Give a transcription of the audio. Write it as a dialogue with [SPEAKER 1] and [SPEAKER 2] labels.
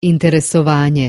[SPEAKER 1] interesovanje.